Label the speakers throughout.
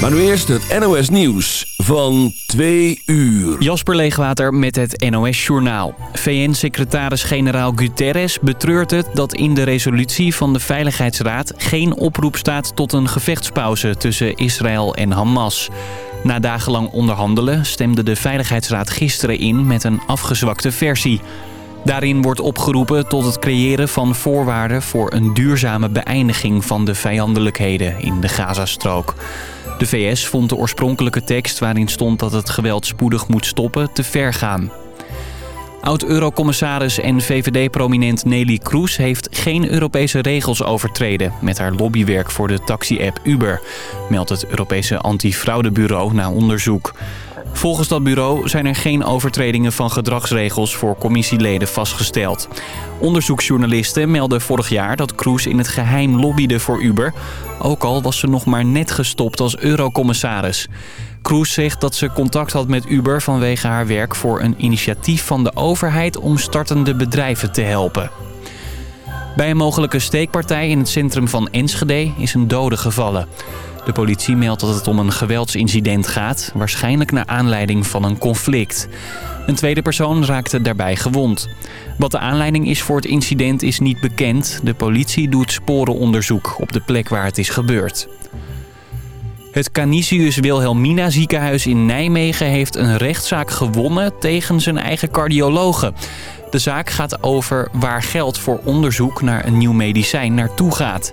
Speaker 1: Maar nu eerst het NOS Nieuws van 2 uur.
Speaker 2: Jasper Leegwater met het NOS Journaal. VN-secretaris-generaal Guterres betreurt het dat in de resolutie van de Veiligheidsraad... geen oproep staat tot een gevechtspauze tussen Israël en Hamas. Na dagenlang onderhandelen stemde de Veiligheidsraad gisteren in met een afgezwakte versie... Daarin wordt opgeroepen tot het creëren van voorwaarden voor een duurzame beëindiging van de vijandelijkheden in de Gazastrook. De VS vond de oorspronkelijke tekst waarin stond dat het geweld spoedig moet stoppen te ver gaan. Oud-eurocommissaris en VVD-prominent Nelly Kroes heeft geen Europese regels overtreden... met haar lobbywerk voor de taxi-app Uber, meldt het Europese antifraudebureau na onderzoek. Volgens dat bureau zijn er geen overtredingen van gedragsregels voor commissieleden vastgesteld. Onderzoeksjournalisten melden vorig jaar dat Kroes in het geheim lobbyde voor Uber. Ook al was ze nog maar net gestopt als eurocommissaris. Kroes zegt dat ze contact had met Uber vanwege haar werk voor een initiatief van de overheid om startende bedrijven te helpen. Bij een mogelijke steekpartij in het centrum van Enschede is een dode gevallen. De politie meldt dat het om een geweldsincident gaat, waarschijnlijk naar aanleiding van een conflict. Een tweede persoon raakte daarbij gewond. Wat de aanleiding is voor het incident is niet bekend. De politie doet sporenonderzoek op de plek waar het is gebeurd. Het Canisius Wilhelmina ziekenhuis in Nijmegen heeft een rechtszaak gewonnen tegen zijn eigen cardiologen. De zaak gaat over waar geld voor onderzoek naar een nieuw medicijn naartoe gaat.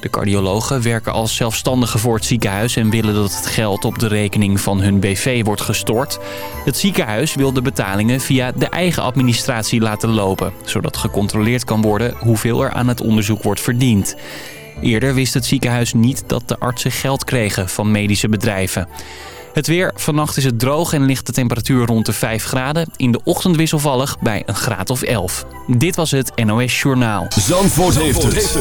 Speaker 2: De cardiologen werken als zelfstandigen voor het ziekenhuis... en willen dat het geld op de rekening van hun BV wordt gestort. Het ziekenhuis wil de betalingen via de eigen administratie laten lopen... zodat gecontroleerd kan worden hoeveel er aan het onderzoek wordt verdiend. Eerder wist het ziekenhuis niet dat de artsen geld kregen van medische bedrijven. Het weer, vannacht is het droog en ligt de temperatuur rond de 5 graden. In de ochtend wisselvallig bij een graad of 11. Dit was het NOS Journaal.
Speaker 1: Zandvoort, heeft, het.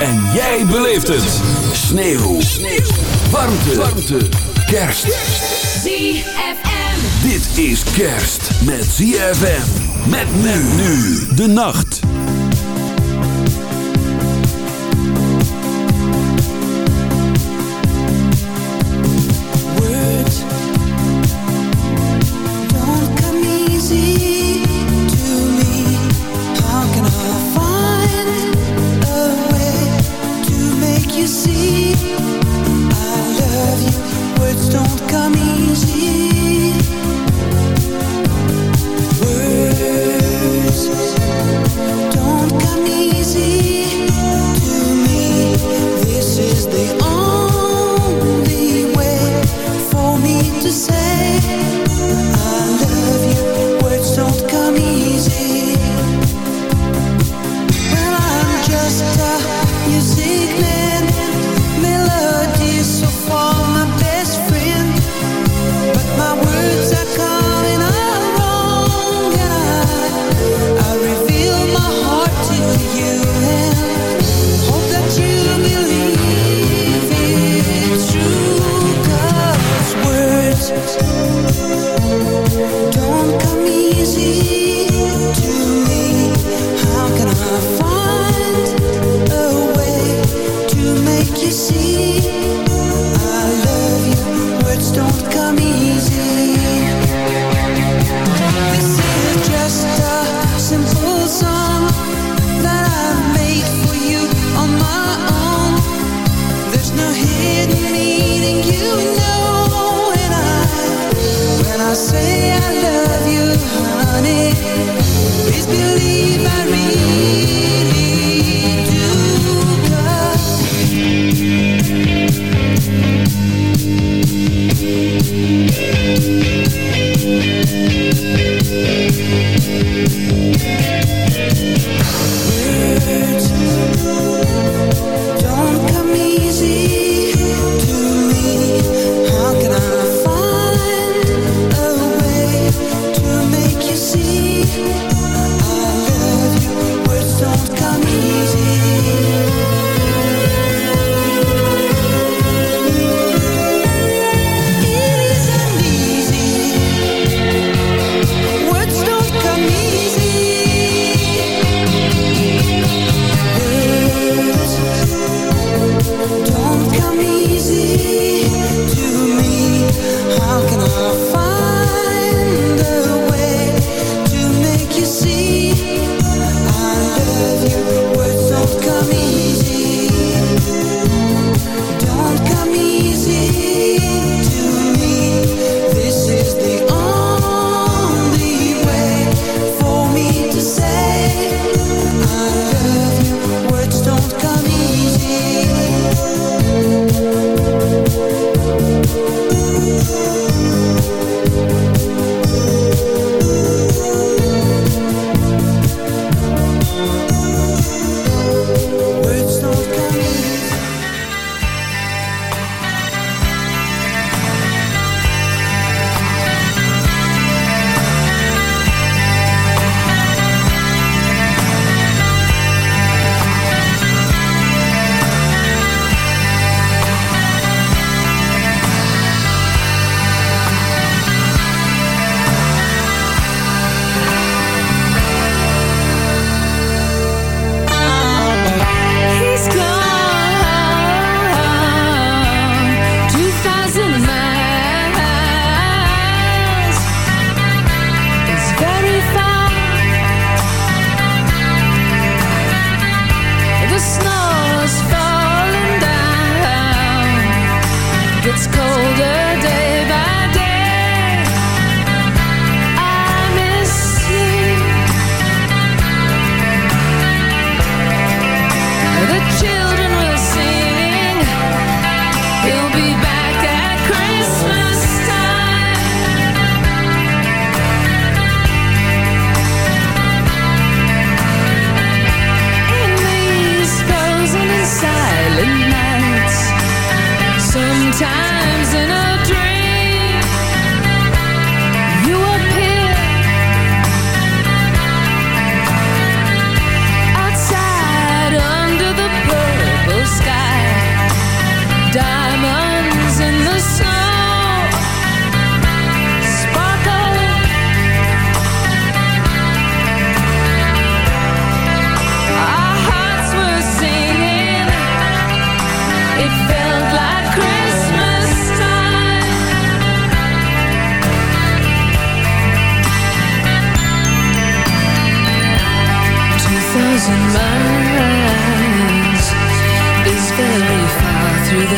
Speaker 1: En jij beleeft het. Sneeuw. Sneeuw. Warmte. Warmte. Kerst.
Speaker 3: ZFM.
Speaker 1: Dit is kerst met ZFM. Met nu. nu de nacht.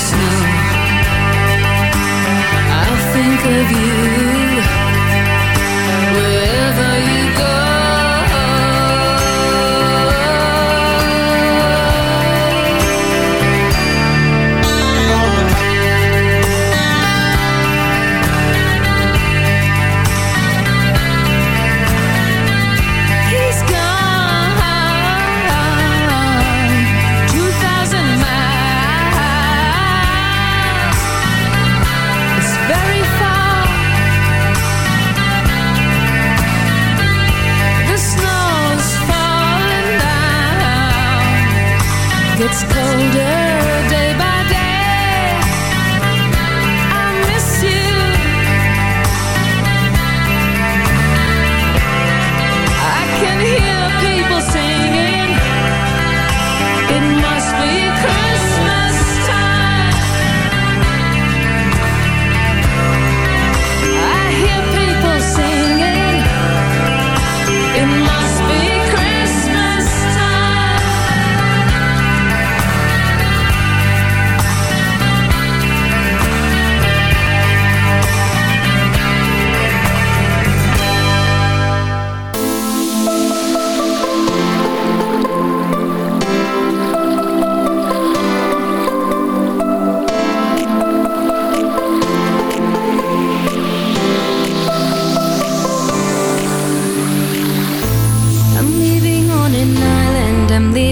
Speaker 4: just know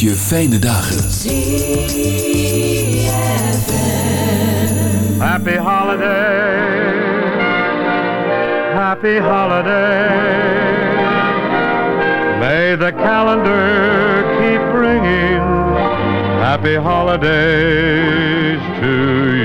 Speaker 1: je fijne dagen.
Speaker 5: Happy holiday. Happy holiday. May the calendar keep bringing happy holidays to you.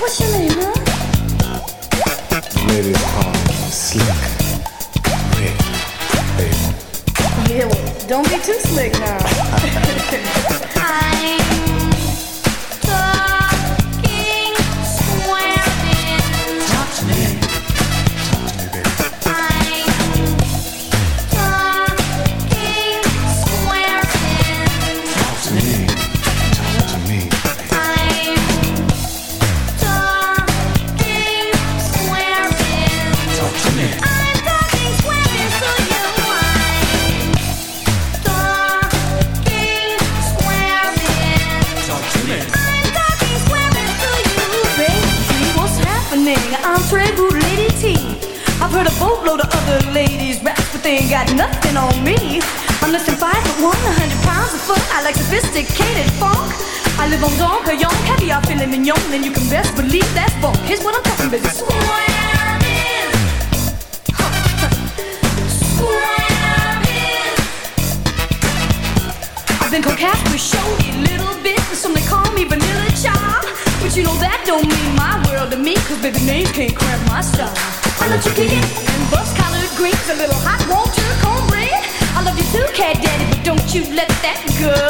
Speaker 6: What's your
Speaker 7: name, huh? Slick Rick, baby.
Speaker 8: Yeah, well, don't be too slick now. on Don Perignon, caviar, filet mignon, and you can best believe that's bon. Here's what I'm talking about. I've been coquette with showy little bit, and some they call me Vanilla Child. But you know that don't mean my world to me, cause baby names can't cramp my style. I love chicken and bus collard greens, a little hot water cornbread. I love you too, cat daddy, but don't you let that go.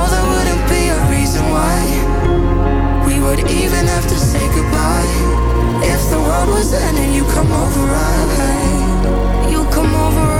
Speaker 9: know there wouldn't be a reason why we would even have to say goodbye. If the world was ending, you come over i right. You come over. Right.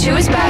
Speaker 10: She was
Speaker 3: back.